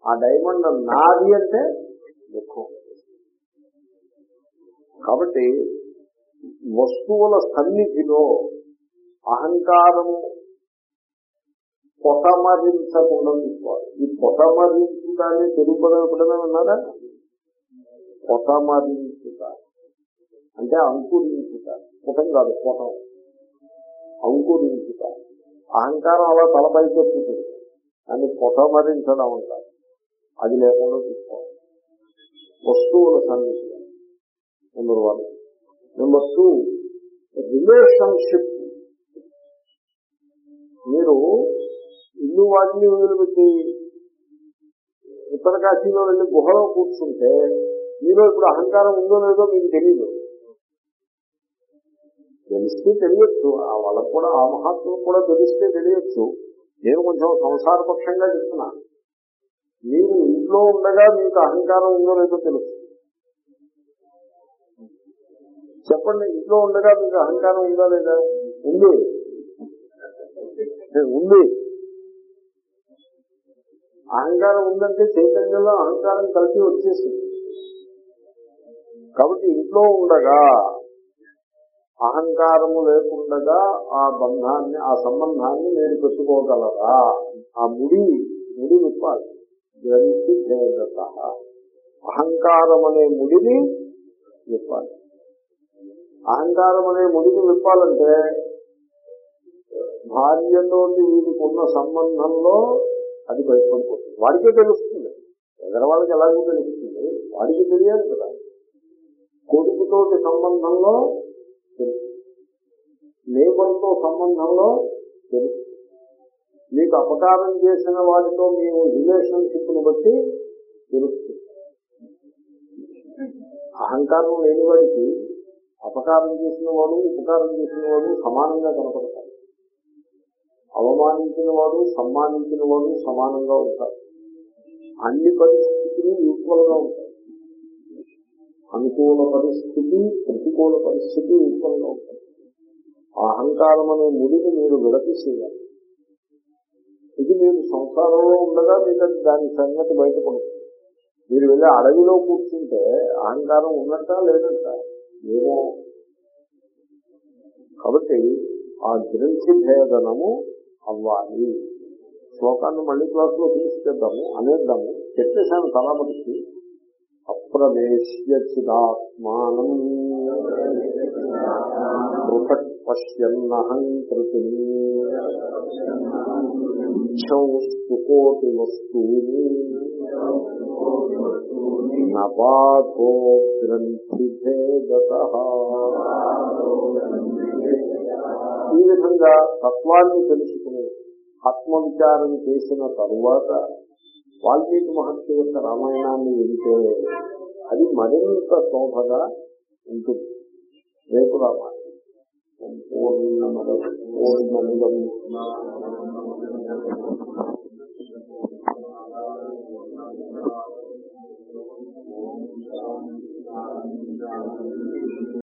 ఆ డైమండ్ నాది అంటే దుఃఖం. కాబట్టి వస్తువుల సన్నిధిలో అహంకారము పొటమరించకుండా తీసుకోవాలి ఈ పొటమరించుటాన్ని తెలుగు ఎప్పుడైనా ఉన్నారా పొటమరించుట. అంటే అంకురించుట. పుటం కాదు పొటం. అంకురించుట. అహంకారం అలా తలపై ఎత్తుతుంది దాన్ని పొటమరించడం అంటారు అది లేకుండా చూసుకోవాలి. వస్తువుల సన్నిధి number one number two relationship మీరు ఇల్లు వాటిని వదిలిపెట్టి ఉత్తర కాశీలో వెళ్ళి గుహలో కూర్చుంటే మీలో ఇప్పుడు అహంకారం ఉందో లేదో మీకు తెలియదు తెలిస్తే తెలియచ్చు. ఆ వాళ్ళకు కూడా ఆ మహాత్ములకు కూడా తెలిస్తే తెలియచ్చు. నేను కొంచెం సంసారపక్షంగా చెప్తున్నాను మీరు ఇంట్లో ఉండగా మీకు అహంకారం ఉందో లేదో తెలుసు. చెప్పండి ఇంట్లో ఉండగా మీకు అహంకారం ఉందా లేదా? ఉంది. ఉంది. అహంకారం ఉందంటే చైతన్యంలో అహంకారం కలిసి వచ్చేసింది. కాబట్టి ఇంట్లో ఉండగా అహంకారము లేకుండా ఆ బంధాన్ని ఆ సంబంధాన్ని నేను పెట్టుకోగలరా? ఆ ముడి ముడి విప్పాలి. గ్రంథి భేదత. అహంకారం అనే ముడిని విప్పాలి. అహంకారం అనే ముడిని విప్పాలంటే భార్యతోటి వీరికి ఉన్న సంబంధంలో అది బయటపడిపోతుంది. వాడికే తెలుస్తుంది. ఎగరవాళ్ళకి ఎలాగో తెలుస్తుంది. వాడికి తెలియాలి కదా. కొడుకుతోటి సంబంధంలో తెలుస్తుంది లేబర్తో సంబంధంలో తెలుసు. మీకు అపకారం చేసిన వాటితో మేము రిలేషన్షిప్ను బట్టి తెలుస్తుంది. అహంకారం లేని వాడికి అపకారం చేసిన వాడు ఉపకారం చేసిన వాడు సమానంగా కనపడతారు అవమానించిన వాడు సమ్మానించిన వాడు సమానంగా ఉంటారు అన్ని పరిస్థితులు ఈక్వల్గా ఉంటాయి. అనుకూల పరిస్థితి ప్రతికూల పరిస్థితి ఉత్పన్నం గా ఆ అహంకారం అనే ముడిని మీరు విడతీసేయాలి. ఇది మీరు సంసారంలో ఉండగా మీకు దాని సంగతి బయటపడుతుంది. మీరు వెళ్ళి అడవిలో కూర్చుంటే అహంకారం ఉన్నట్ట లేదంట? ఏమో. కాబట్టి ఆ గ్రంథి భేదనము అవ్వాలి. శ్లోకాన్ని మళ్ళీ క్లాసులో తీసుకెద్దాము అనేద్దాము. చెప్పేశాను తలామటికి అప్రవేశ్య చిదాత్మానం పృథక్ పశ్యన్నహం కృతి. ఇచ్చౌస్తు కోటి వస్తూని నపాథో గ్రంథిభేదత. ఈ విధంగా తత్వాన్ని తెలుసుకుని ఆత్మవిచారం చేసిన తరువాత వాల్మీకి మహర్షి యొక్క రామాయణాన్ని వింటే అది మరింత శోభగా ఉంటుంది రేపు రామాయణం పూర్ణమద